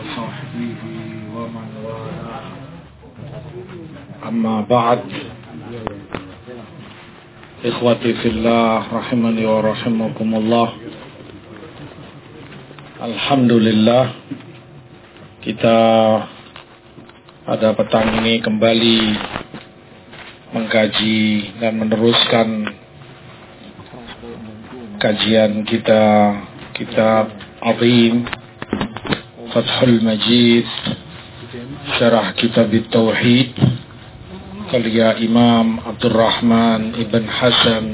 وصحبه ومن والاه أما بعد إخوتي في الله رحمني ورحمكم الله Alhamdulillah kita pada petang ini kembali mengkaji dan meneruskan kajian kita kitab Azim Fathul Majid Syarah Kitab Tauhid karya Imam Abdurrahman Ibn Hasan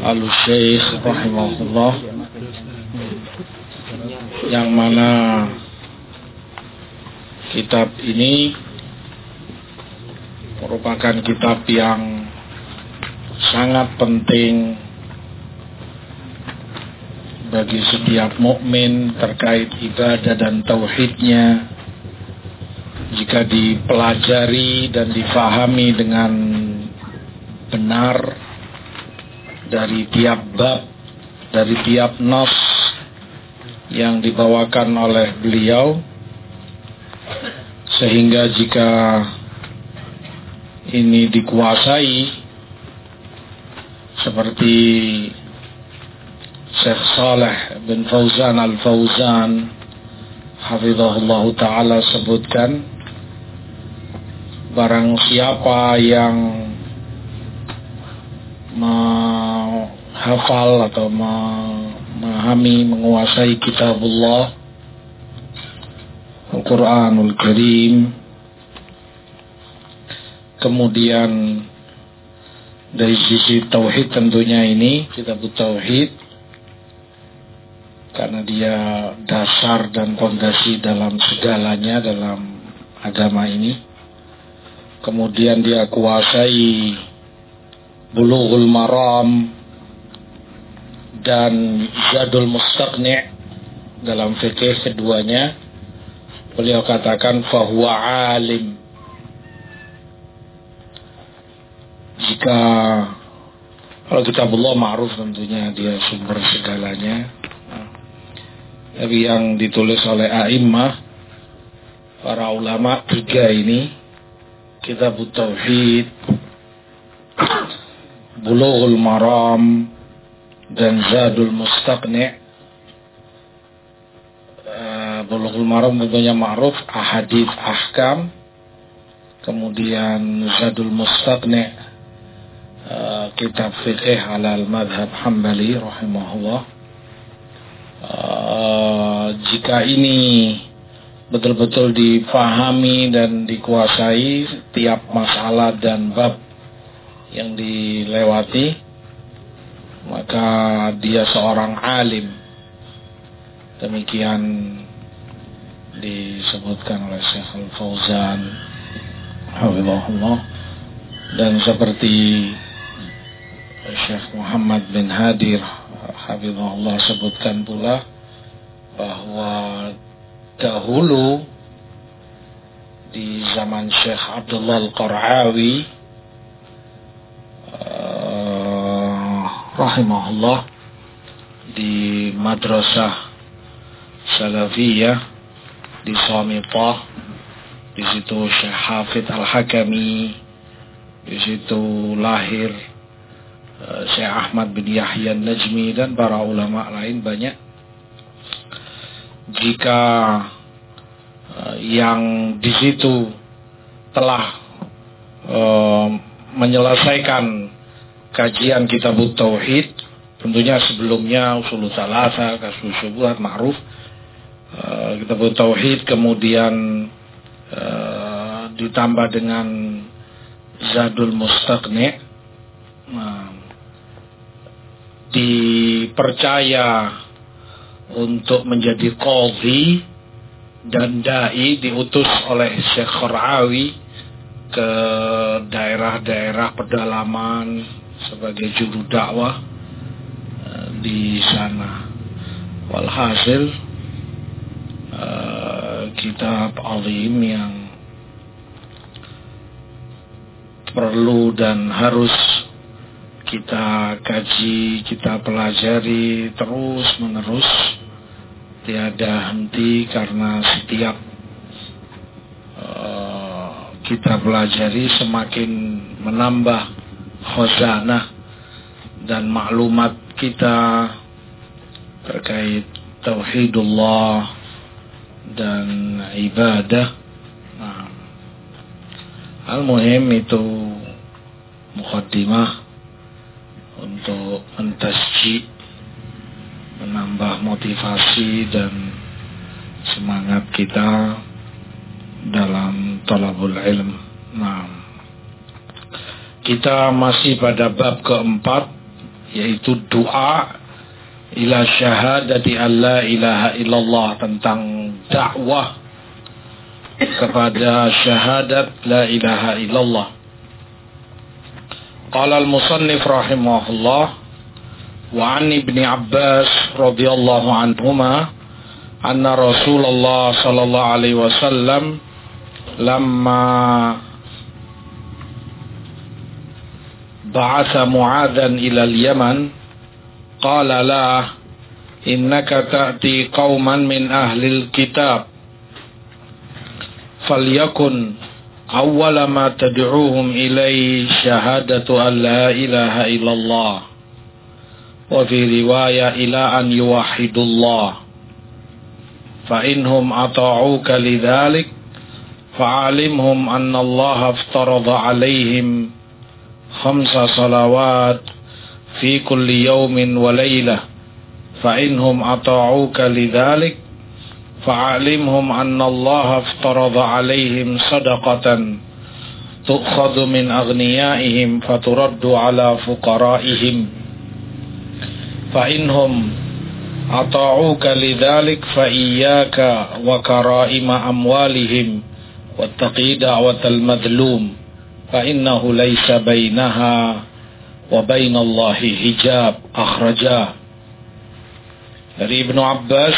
Al-Syeikh rahimahullah yang mana kitab ini merupakan kitab yang sangat penting bagi setiap mukmin terkait ibadah dan tauhidnya. Jika dipelajari dan difahami dengan benar dari tiap bab dari tiap nas yang dibawakan oleh beliau sehingga jika ini dikuasai seperti Syekh Saleh bin Fauzan Al-Fauzan Hafizahullah Ta'ala sebutkan Barang siapa yang menghafal atau memahami, menguasai kitabullah Al-Quranul Karim Kemudian dari sisi tauhid tentunya ini kitab tauhid karena dia dasar dan fondasi dalam segalanya dalam agama ini. Kemudian dia kuasai bulughul maram dan jadul mustaqni dalam fikih keduanya. Beliau katakan fahuwa alim. Jika kalau kitabullah ma'ruf tentunya dia sumber segalanya tapi yang ditulis oleh a'immah para ulama tiga ini kitab tauhid bulughul maram dan zadul mustaqni. Uh, bulughul maram tentunya ma'ruf ahadith ahkam. Kemudian zadul mustaqni uh, kitab fiqh alal madhab hambali rahimahullah. Eh, jika ini betul-betul difahami dan dikuasai tiap masalah dan bab yang dilewati maka dia seorang alim. Demikian disebutkan oleh Syekh Al-Fauzan Hafizahullah. Dan seperti Syekh Muhammad bin Hadir Habibullah sebutkan pula bahwa dahulu di zaman Syekh Abdullah Al-Qarawi uh, rahimahullah di madrasah salafiyah di Samitah di situ Syekh Hafid Al-Hakami di situ lahir Eh, Syekh Ahmad bin Yahya Najmi dan para ulama lain banyak jika uh, yang di situ telah uh, menyelesaikan kajian kitab tauhid tentunya sebelumnya usul salasa kasus syubuhat ma'ruf uh, kitab tauhid kemudian ditambah dengan zadul mustaqni dipercaya untuk menjadi qadhi dan dai diutus oleh Syekh Kharawi ke daerah-daerah pedalaman sebagai juru dakwah eh, di sana. Walhasil uh, kitab alim yang perlu dan harus kita kaji, kita pelajari terus menerus tiada henti karena setiap uh, kita pelajari semakin menambah khazanah dan maklumat kita terkait tauhidullah dan ibadah. Nah, al-muhim itu mukaddimah untuk mentasji menambah motivasi dan semangat kita dalam talabul ilm. Nah, kita masih pada bab keempat yaitu doa ila syahadati alla ilaha illallah tentang dakwah kepada syahadat la ilaha illallah. Qala al-musannif rahimahullah وعن ابن عباس رضي الله عنهما أن رسول الله صلى الله عليه وسلم لما بعث معاذا إلى اليمن قال له إنك تأتي قوما من أهل الكتاب فليكن أول ما تدعوهم إليه شهادة أن لا إله إلا الله وفي رواية إلى أن يوحدوا الله. فإنهم أطاعوك لذلك فعلمهم أن الله افترض عليهم خمس صلوات في كل يوم وليلة. فإنهم أطاعوك لذلك فعلمهم أن الله افترض عليهم صدقة تؤخذ من أغنيائهم فترد على فقرائهم. فإنهم أطاعوك لذلك فإياك وكرائم أموالهم واتقي دعوة المظلوم فإنه ليس بينها وبين الله hijab أخرجاه dari Ibnu Abbas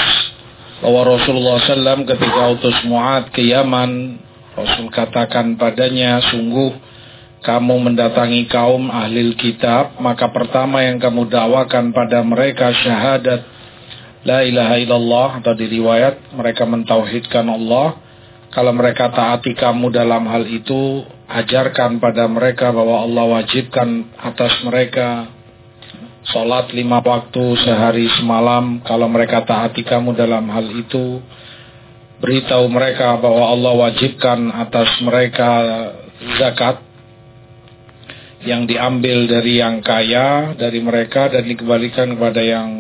bahwa Rasulullah SAW ketika utus Mu'ad ke Yaman Rasul katakan padanya sungguh kamu mendatangi kaum ahli kitab, maka pertama yang kamu dakwakan pada mereka syahadat la ilaha illallah atau di riwayat mereka mentauhidkan Allah. Kalau mereka taati kamu dalam hal itu, ajarkan pada mereka bahwa Allah wajibkan atas mereka Sholat lima waktu sehari semalam Kalau mereka taati kamu dalam hal itu Beritahu mereka bahwa Allah wajibkan atas mereka zakat yang diambil dari yang kaya dari mereka dan dikembalikan kepada yang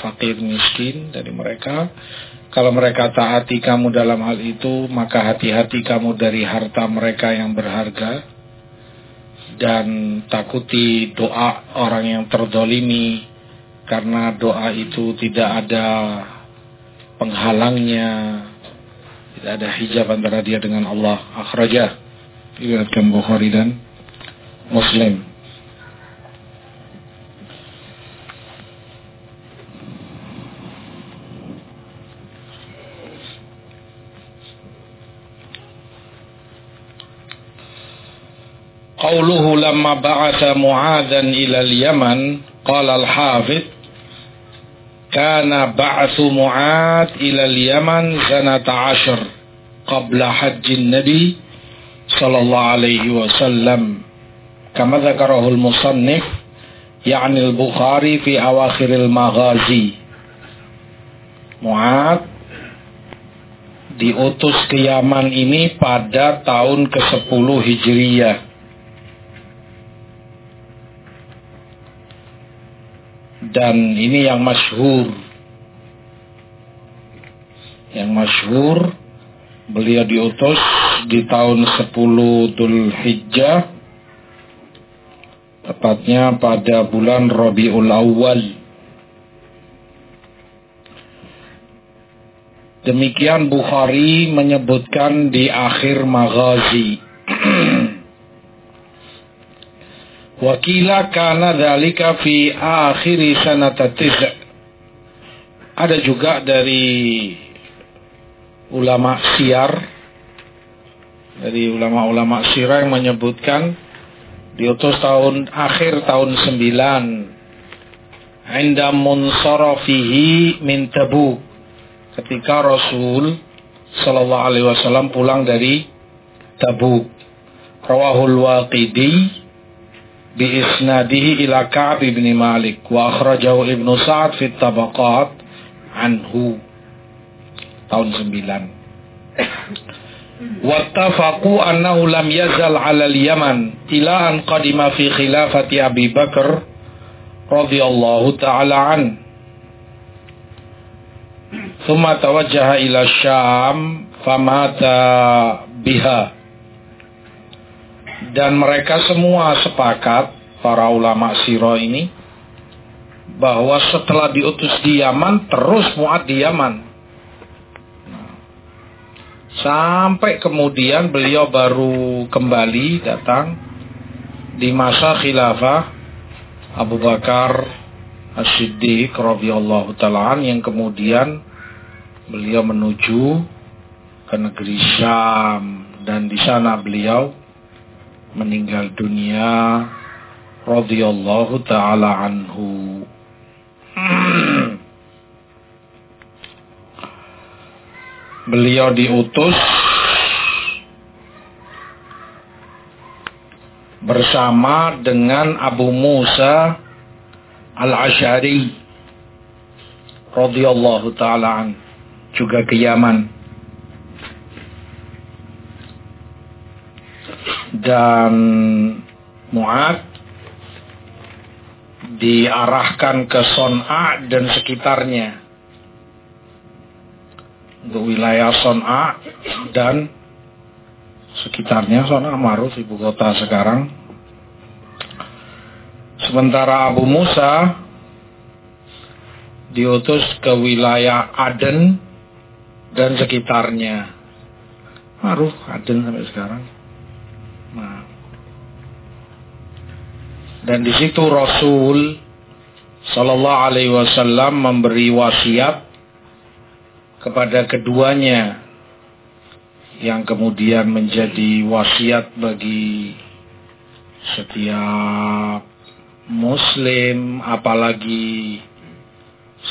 fakir miskin dari mereka. Kalau mereka taati kamu dalam hal itu, maka hati-hati kamu dari harta mereka yang berharga dan takuti doa orang yang terdolimi karena doa itu tidak ada penghalangnya, tidak ada hijab antara dia dengan Allah. Akhrajah, diriwayatkan Bukhari dan Muslim. قوله لما بعث معاذا إلى اليمن قال الحافظ كان بعث معاذ إلى اليمن سنة عشر قبل حج النبي صلى الله عليه وسلم kama dzakarahul musannif yakni al-Bukhari fi awakhiril maghazi. Mu'ad diutus ke Yaman ini pada tahun ke-10 Hijriyah. Dan ini yang masyhur. Yang masyhur beliau diutus di tahun 10 Dhul Hijjah tepatnya pada bulan Rabiul Awal. Demikian Bukhari menyebutkan di akhir Maghazi. Wakila kana dalika fi akhiri sanata Ada juga dari ulama siar dari ulama-ulama sirah yang menyebutkan diutus tahun akhir tahun 9 Inda munsarafihi min Tabuk. Ketika Rasul Shallallahu Alaihi Wasallam pulang dari Tabuk. Rawahul Waqidi bi isnadihi ila Ka'ab bin Malik wa akhrajahu Ibnu Sa'ad fi Tabaqat anhu. Tahun 9 wattafaqu annahu lam yazal 'ala al-Yaman ila an qadima fi khilafati Abi Bakar radhiyallahu ta'ala an. Thumma tawajjaha ila Syam famata biha. Dan mereka semua sepakat para ulama siro ini bahwa setelah diutus di Yaman terus muat di Yaman sampai kemudian beliau baru kembali datang di masa khilafah Abu Bakar As-Siddiq radhiyallahu taala yang kemudian beliau menuju ke negeri Syam. Dan di sana beliau meninggal dunia radhiyallahu taala anhu Beliau diutus bersama dengan Abu Musa Al-Asy'ari radhiyallahu taala juga ke Yaman. Dan Mu'ad diarahkan ke Son'a dan sekitarnya. Untuk wilayah Son'a dan sekitarnya Son'a Maruf ibu kota sekarang. Sementara Abu Musa diutus ke wilayah Aden dan sekitarnya. Maruf Aden sampai sekarang. Nah, dan di situ Rasul Sallallahu Alaihi Wasallam memberi wasiat kepada keduanya yang kemudian menjadi wasiat bagi setiap muslim apalagi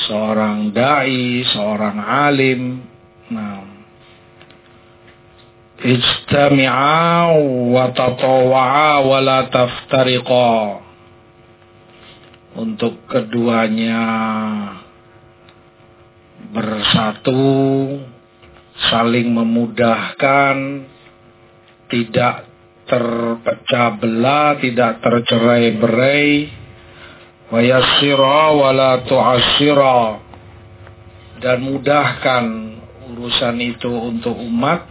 seorang dai, seorang alim. Nah, ijtami'a wa tatawa'a wa la taftariqa untuk keduanya bersatu saling memudahkan tidak terpecah belah tidak tercerai-berai wa yassira wa la tu'assira. Dan mudahkan urusan itu untuk umat.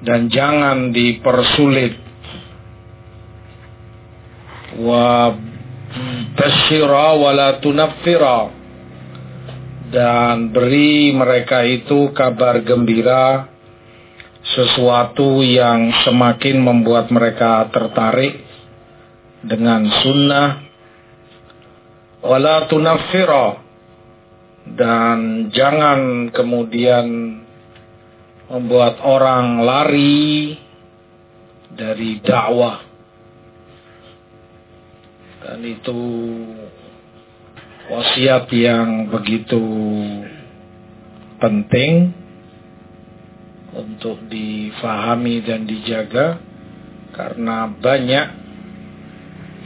Dan jangan dipersulit. Wa bashira wala tunaffira dan beri mereka itu kabar gembira sesuatu yang semakin membuat mereka tertarik dengan sunnah. Wala tunaffira. Dan jangan kemudian membuat orang lari dari dakwah. Dan itu wasiat yang begitu penting untuk difahami dan dijaga karena banyak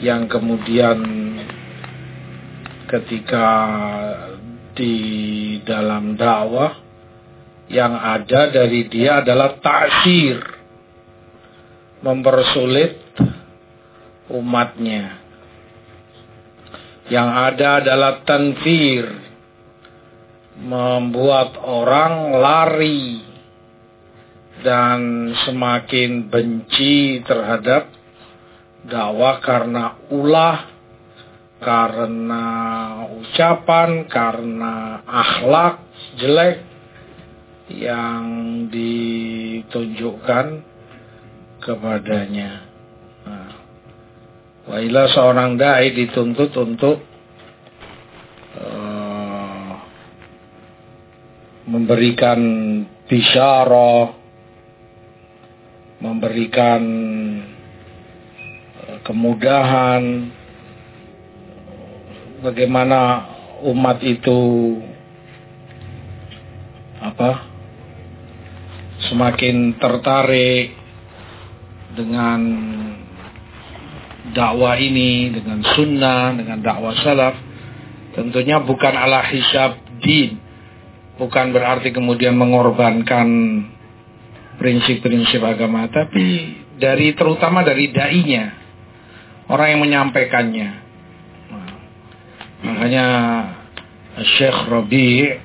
yang kemudian ketika di dalam dakwah yang ada dari dia adalah taksir mempersulit umatnya yang ada adalah tanfir membuat orang lari dan semakin benci terhadap dakwah karena ulah karena ucapan karena akhlak jelek yang ditunjukkan kepadanya. Wailah seorang dai dituntut untuk uh, memberikan bisyara, memberikan uh, kemudahan, bagaimana umat itu apa semakin tertarik dengan dakwah ini, dengan sunnah, dengan dakwah salaf, tentunya bukan ala hisab din, bukan berarti kemudian mengorbankan prinsip-prinsip agama, tapi dari terutama dari dai-nya, orang yang menyampaikannya. Nah, makanya Syekh Rabi'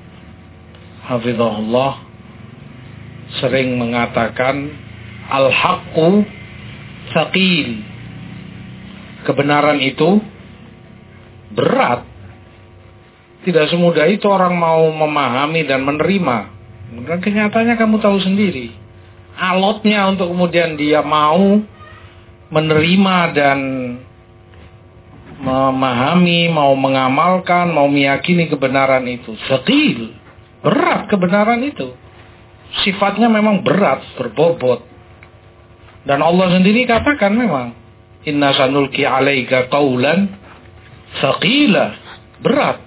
Hafizahullah sering mengatakan al-haqqu thaqil. Kebenaran itu berat. Tidak semudah itu orang mau memahami dan menerima. Dan kenyataannya kamu tahu sendiri. Alotnya untuk kemudian dia mau menerima dan memahami, mau mengamalkan, mau meyakini kebenaran itu. Sekil, berat kebenaran itu. Sifatnya memang berat, berbobot. Dan Allah sendiri katakan memang, Inna sanulki alaika qawlan saqila. Berat.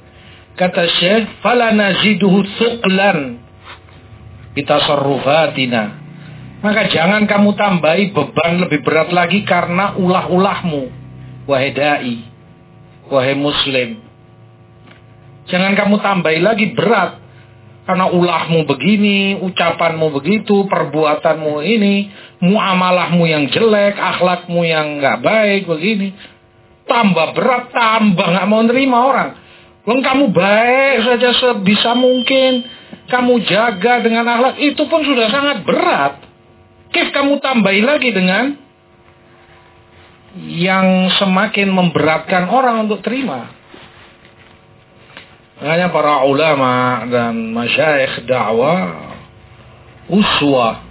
Kata Syekh, fala naziduhu thuqlan bitasarrufatina. Maka jangan kamu tambahi beban lebih berat lagi karena ulah-ulahmu. Wahai da'i wahai muslim. Jangan kamu tambahi lagi berat. Karena ulahmu begini, ucapanmu begitu, perbuatanmu ini, muamalahmu yang jelek, akhlakmu yang nggak baik begini. Tambah berat, tambah nggak mau nerima orang. Kalau kamu baik saja sebisa mungkin, kamu jaga dengan akhlak, itu pun sudah sangat berat. Kif kamu tambahi lagi dengan yang semakin memberatkan orang untuk terima. Makanya para ulama dan masyaikh dakwah uswa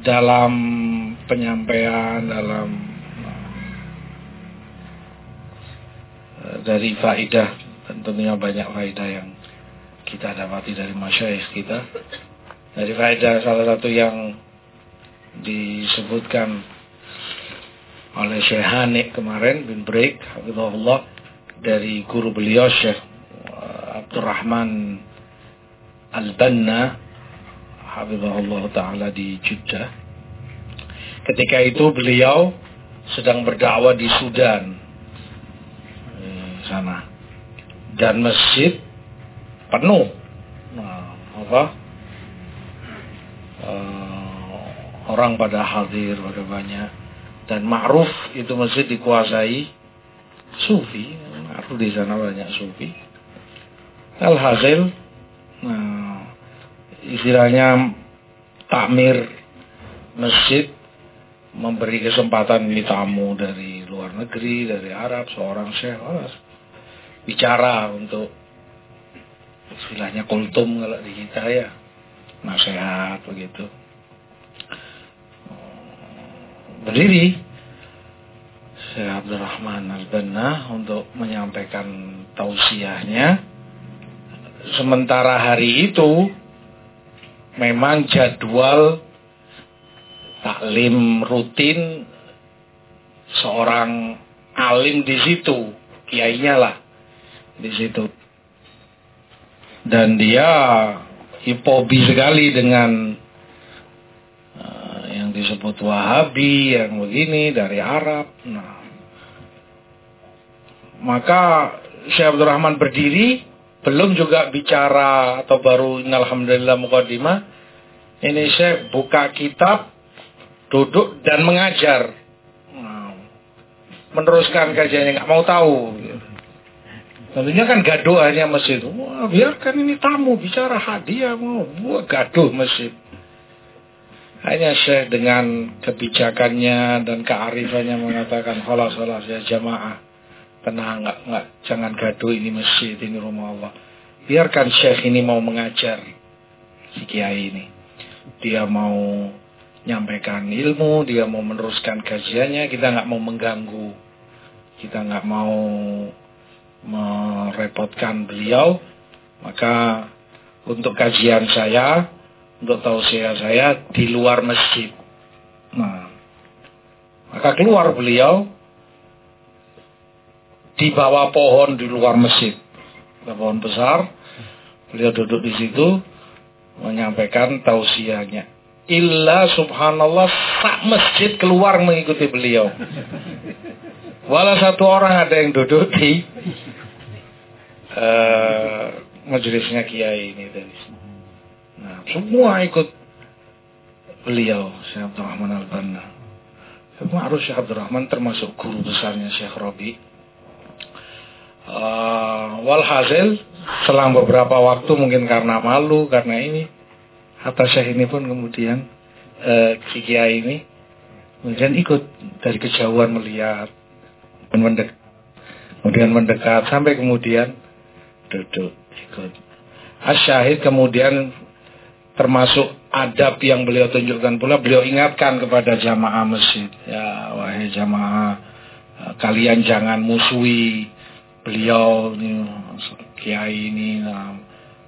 dalam penyampaian dalam eh, dari faidah tentunya banyak faidah yang kita dapati dari masyaikh kita. Dari faidah salah satu yang disebutkan oleh Syekh Hanik kemarin bin Break Allah dari guru beliau Syekh Abdurrahman Al-Banna Hafizahullah Ta'ala di Jeddah. Ketika itu beliau sedang berdakwah di Sudan eh, sana. Dan masjid penuh. Nah, apa? Uh, orang pada hadir pada banyak. Dan ma'ruf itu masjid dikuasai sufi. Ma'ruf di sana banyak sufi alhasil nah, istilahnya takmir masjid memberi kesempatan ini tamu dari luar negeri dari Arab seorang syekh bicara untuk istilahnya kultum kalau di kita ya nasihat begitu. Berdiri. Syekh Abdurrahman Al-Banna untuk menyampaikan tausiahnya. Sementara hari itu memang jadwal taklim rutin seorang alim di situ, kiainya lah di situ. Dan dia hipobi sekali dengan yang disebut Wahabi, yang begini dari Arab. Nah, maka Syekh Abdul Rahman berdiri, belum juga bicara atau baru Alhamdulillah Muqaddimah. Ini saya buka kitab, duduk dan mengajar. Meneruskan kajiannya, nggak mau tahu. Tentunya kan gaduh hanya masjid. Wah, biarkan ini tamu bicara hadiah mau buat gaduh masjid. Hanya Syekh dengan kebijakannya dan kearifannya mengatakan holas holas ya jamaah tenang nggak nggak jangan gaduh ini masjid ini rumah Allah. Biarkan Syekh ini mau mengajar si Kiai ini. Dia mau nyampaikan ilmu dia mau meneruskan kajiannya kita nggak mau mengganggu. Kita nggak mau merepotkan beliau. Maka untuk kajian saya untuk tausiah saya di luar masjid. Nah, maka keluar beliau di bawah pohon di luar masjid. Pohon besar. Beliau duduk di situ menyampaikan tausiahnya. Illa subhanallah sak masjid keluar mengikuti beliau. Walau satu orang ada yang duduk di uh, majelisnya kiai ini tadi. Nah, semua ikut beliau Syekh Abdurrahman Al-Banna. Ma'ruf Syekh Abdurrahman termasuk guru besarnya Syekh Robi. Uh, walhasil selang beberapa waktu mungkin karena malu karena ini Hatta Syekh ini pun kemudian uh, si ini kemudian ikut dari kejauhan melihat dan mendekat kemudian mendekat sampai kemudian duduk ikut. Asyahid kemudian termasuk adab yang beliau tunjukkan pula beliau ingatkan kepada jamaah masjid. Ya wahai jamaah kalian jangan musuhi beliau ini kiai ini nah,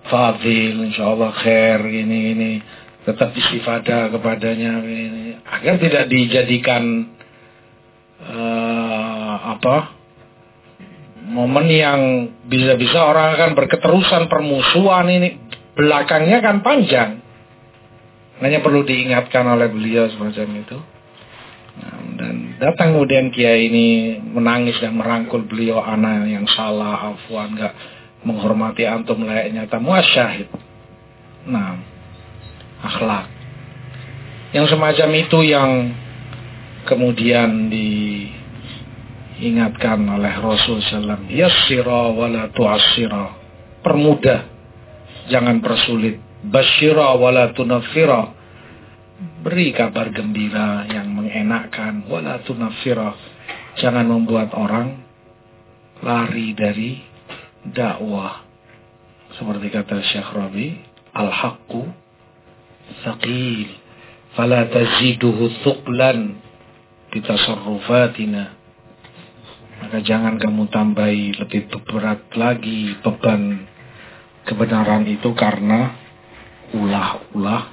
fadil insyaallah khair ini ini tetap istifadah kepadanya ini agar tidak dijadikan uh, apa momen yang bisa-bisa orang akan berketerusan permusuhan ini belakangnya kan panjang hanya perlu diingatkan oleh beliau semacam itu. Nah, dan datang kemudian Kiai ini menangis dan merangkul beliau anak yang salah, afwan, nggak menghormati antum layaknya tamu syahid. Nah, akhlak. Yang semacam itu yang kemudian diingatkan oleh Rasul Sallam. Yassira wala tu'assira. Permudah, jangan persulit Basyira wala tunafira. Beri kabar gembira yang mengenakkan. Wala tunafira. Jangan membuat orang lari dari dakwah. Seperti kata Syekh Rabi. Al-haqqu thaqil. Fala taziduhu thuqlan. Bitasarrufatina. Maka jangan kamu tambahi lebih berat lagi beban kebenaran itu karena ulah-ulah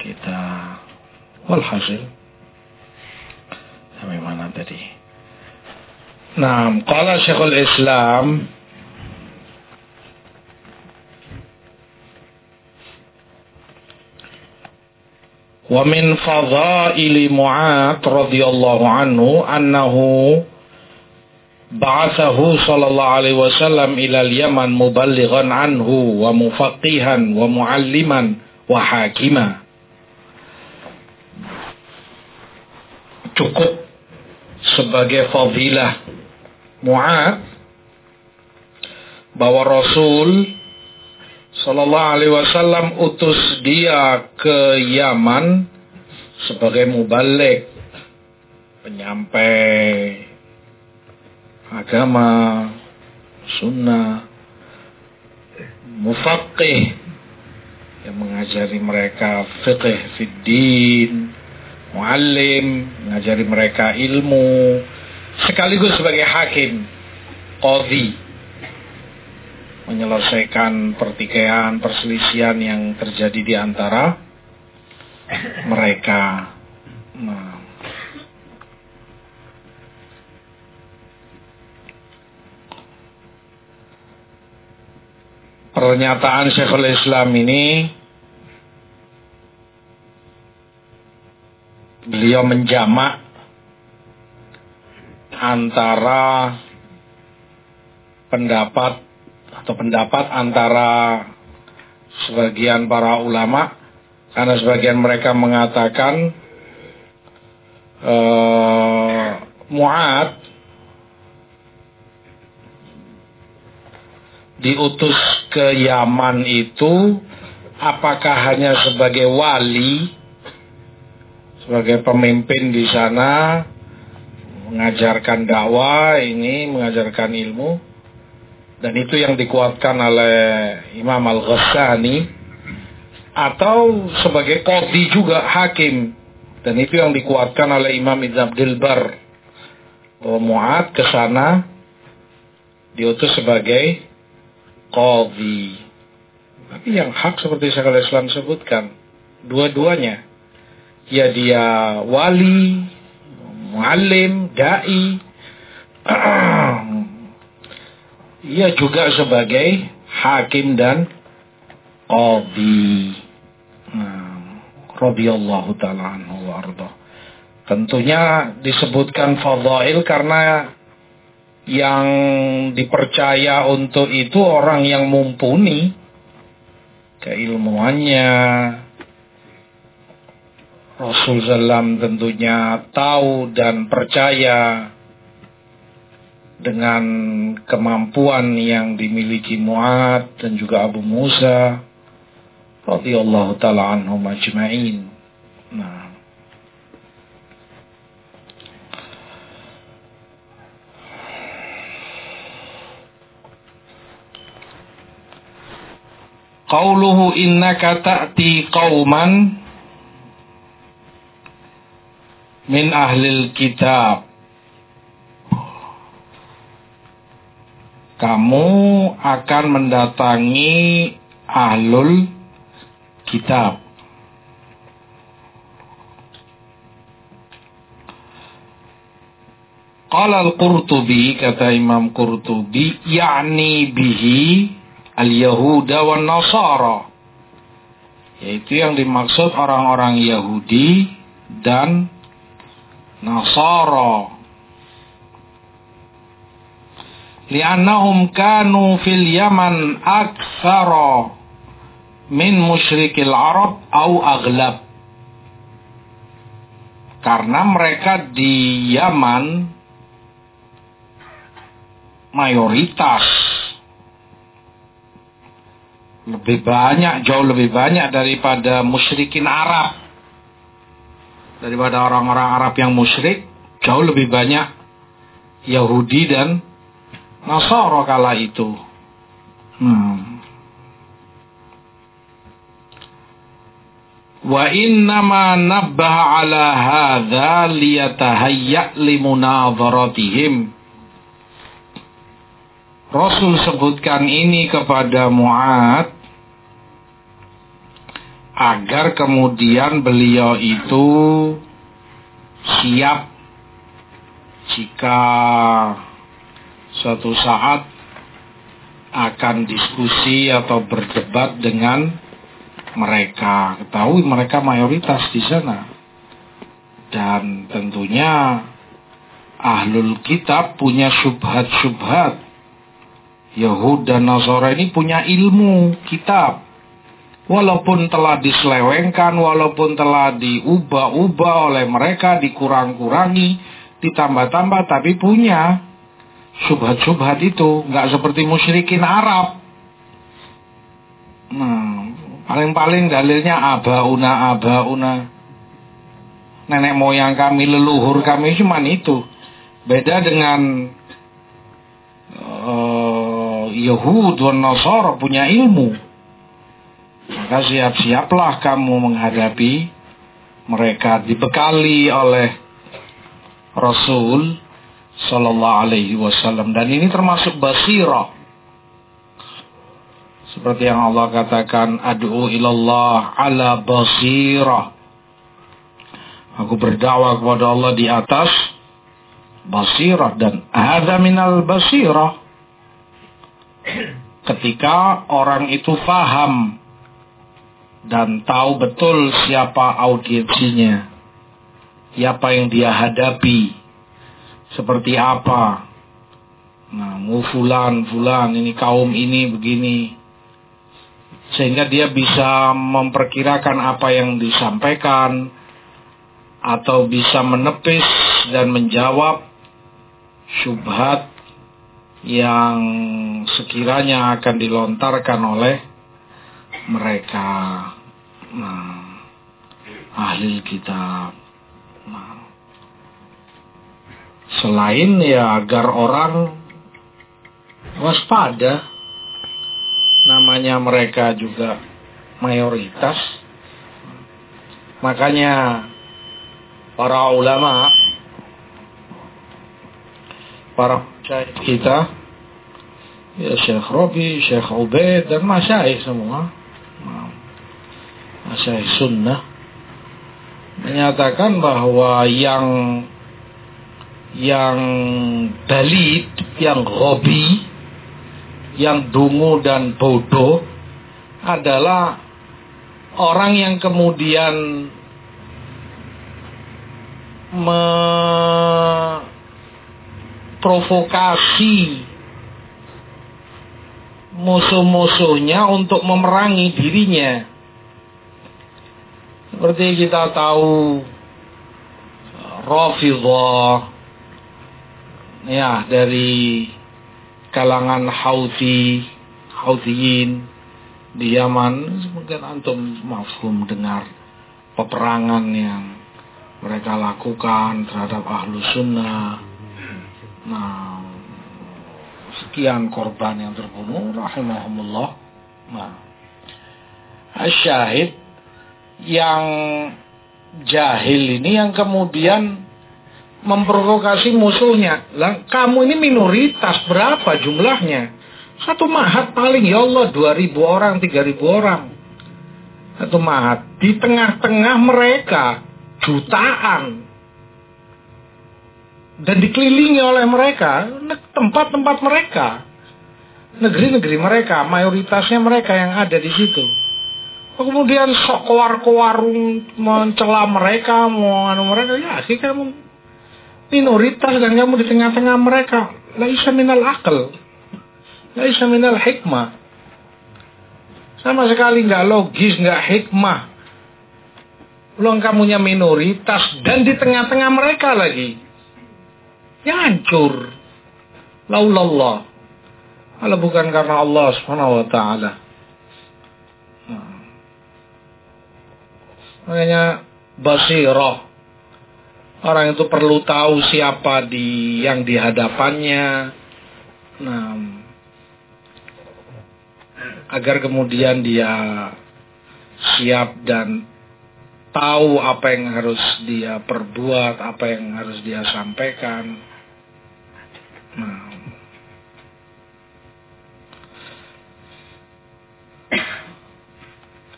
kita walhasil sampai mana tadi nah qala syekhul islam wa min fadhaili mu'ad radhiyallahu anhu annahu ba'athahu sallallahu alaihi wasallam ila al-Yaman muballighan anhu wa mufaqihan wa mualliman wa hakima. Cukup sebagai fadilah. Mu'ad bahwa Rasul sallallahu alaihi wasallam utus dia ke Yaman sebagai mubalik penyampai agama, sunnah, mufaqih yang mengajari mereka fiqh fiddin, muallim, mengajari mereka ilmu, sekaligus sebagai hakim, qadhi, menyelesaikan pertikaian, perselisihan yang terjadi di antara mereka. Nah, pernyataan Syekhul Islam ini beliau menjamak antara pendapat atau pendapat antara sebagian para ulama karena sebagian mereka mengatakan uh, Mu'ad diutus ke Yaman itu apakah hanya sebagai wali sebagai pemimpin di sana mengajarkan dakwah ini mengajarkan ilmu dan itu yang dikuatkan oleh Imam Al-Ghassani atau sebagai kodi juga hakim dan itu yang dikuatkan oleh Imam Ibn Abdul Bar bahwa Mu'ad ke sana diutus sebagai qadhi. Tapi yang hak seperti Syekhul Islam sebutkan, dua-duanya. Ya dia wali, muallim, dai. Ia juga sebagai hakim dan Qadi nah, radhiyallahu taala anhu wa. Tentunya disebutkan fadhail karena yang dipercaya untuk itu orang yang mumpuni keilmuannya Rasul Sallam tentunya tahu dan percaya dengan kemampuan yang dimiliki Mu'ad dan juga Abu Musa radhiyallahu taala anhum ajma'in. Nah, Qauluhu innaka ta'ti qauman min ahlil kitab. Kamu akan mendatangi ahlul kitab. Qala al-Qurtubi kata Imam Qurtubi yakni bihi al-Yahuda wa Nasara. Yaitu yang dimaksud orang-orang Yahudi dan Nasara. Liannahum kanu fil Yaman aktsara min musyrikil Arab au aglab. Karena mereka di Yaman mayoritas lebih banyak, jauh lebih banyak daripada musyrikin Arab. Daripada orang-orang Arab yang musyrik, jauh lebih banyak Yahudi dan Nasara kala itu. Hmm. Wa innama nabbaha ala hadha liyatahayya limunadharatihim. Rasul sebutkan ini kepada Mu'ad agar kemudian beliau itu siap jika suatu saat akan diskusi atau berdebat dengan mereka. Ketahui mereka mayoritas di sana. Dan tentunya ahlul kitab punya syubhat-syubhat Yahud dan Nasara ini punya ilmu kitab. Walaupun telah diselewengkan, walaupun telah diubah-ubah oleh mereka, dikurang-kurangi, ditambah-tambah, tapi punya subhat-subhat itu. Nggak seperti musyrikin Arab. Nah, paling-paling dalilnya abauna, abauna. Nenek moyang kami, leluhur kami cuma itu. Beda dengan uh, Yahud dan Nasara punya ilmu. Maka siap-siaplah kamu menghadapi mereka dibekali oleh Rasul Sallallahu Alaihi Wasallam dan ini termasuk basirah. Seperti yang Allah katakan, Adu'u ilallah ala basirah. Aku berdakwah kepada Allah di atas basirah dan ada minal basirah ketika orang itu paham dan tahu betul siapa audiensinya, siapa yang dia hadapi, seperti apa. Nah, mu fulan, fulan, ini kaum ini begini. Sehingga dia bisa memperkirakan apa yang disampaikan atau bisa menepis dan menjawab syubhat yang sekiranya akan dilontarkan oleh mereka nah, ahli kitab. Nah, selain ya agar orang waspada namanya mereka juga mayoritas. Makanya para ulama para kita ya Syekh Robi, Syekh Ubaid dan masyaih semua masyaih sunnah menyatakan bahwa yang yang balid, yang hobi, yang dungu dan bodoh adalah orang yang kemudian memprovokasi musuh-musuhnya untuk memerangi dirinya. Seperti kita tahu Rafidhah ya dari kalangan Houthi Houthiyin di Yaman. Mungkin antum mafhum dengar peperangan yang mereka lakukan terhadap ahlu sunnah. Nah sekian korban yang terbunuh rahimahumullah. Nah syahid yang jahil ini yang kemudian memprovokasi musuhnya. Lah, kamu ini minoritas berapa jumlahnya? Satu mahat paling ya Allah 2000 orang, 3000 orang. Satu mahat di tengah-tengah mereka jutaan dan dikelilingi oleh mereka tempat-tempat mereka negeri-negeri mereka mayoritasnya mereka yang ada di situ kemudian sok keluar warung mencela mereka mau anu mereka ya sih kamu minoritas dan kamu di tengah-tengah mereka laisa minal akal laisa minal hikmah sama sekali nggak logis nggak hikmah Belum kamunya minoritas dan di tengah-tengah mereka lagi. Ya hancur. Laulallah. Kalau bukan karena Allah subhanahu wa ta'ala. Makanya basirah Orang itu perlu tahu siapa di yang di hadapannya. Nah, agar kemudian dia siap dan tahu apa yang harus dia perbuat, apa yang harus dia sampaikan. Nah.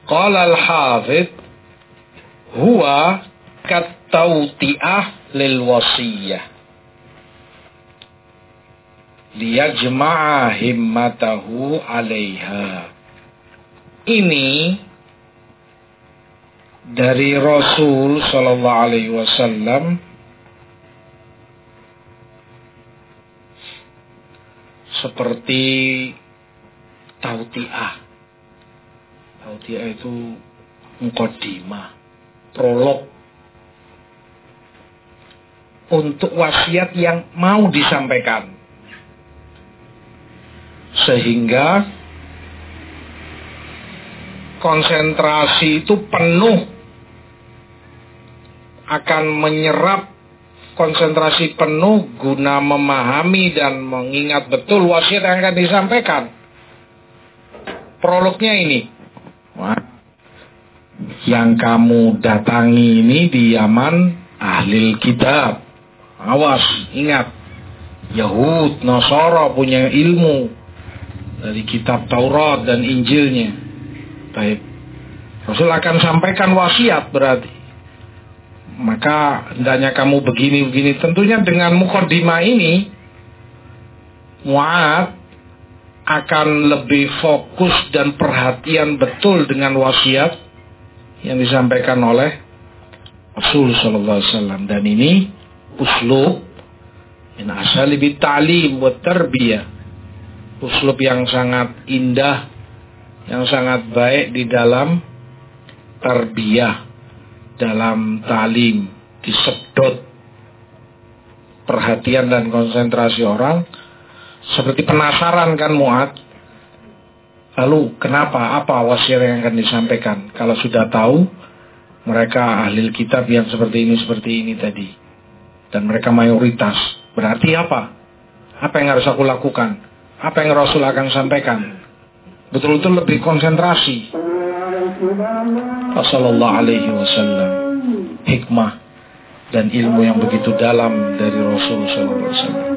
Qala al-hafidh huwa kat tauti'ah lil wasiyah liyajma'a himmatahu 'alaiha. Ini dari Rasul sallallahu alaihi wasallam. Seperti tautiah. Tautiah itu mukodimah, prolog untuk wasiat yang mau disampaikan. Sehingga konsentrasi itu penuh akan menyerap konsentrasi penuh guna memahami dan mengingat betul wasiat yang akan disampaikan. Prolognya ini. Yang kamu datangi ini di Yaman ahli kitab. Awas, ingat. Yahud, Nasara punya ilmu dari kitab Taurat dan Injilnya. Baik. Rasul akan sampaikan wasiat berarti. Maka hendaknya kamu begini-begini. Tentunya dengan mukodima ini, Mu'ad akan lebih fokus dan perhatian betul dengan wasiat yang disampaikan oleh Rasul Sallallahu Alaihi Wasallam. Dan ini uslub min asalibi ta'lim wa tarbiyah. Uslub yang sangat indah yang sangat baik di dalam tarbiyah dalam talim disedot perhatian dan konsentrasi orang. Seperti penasaran kan muat lalu kenapa apa wasiat yang akan disampaikan kalau sudah tahu mereka ahli kitab yang seperti ini seperti ini tadi dan mereka mayoritas. Berarti apa? Apa yang harus aku lakukan? Apa yang Rasul akan sampaikan? Betul-betul lebih konsentrasi. Rasulullah alaihi wasallam. Hikmah dan ilmu yang begitu dalam dari Rasul sallallahu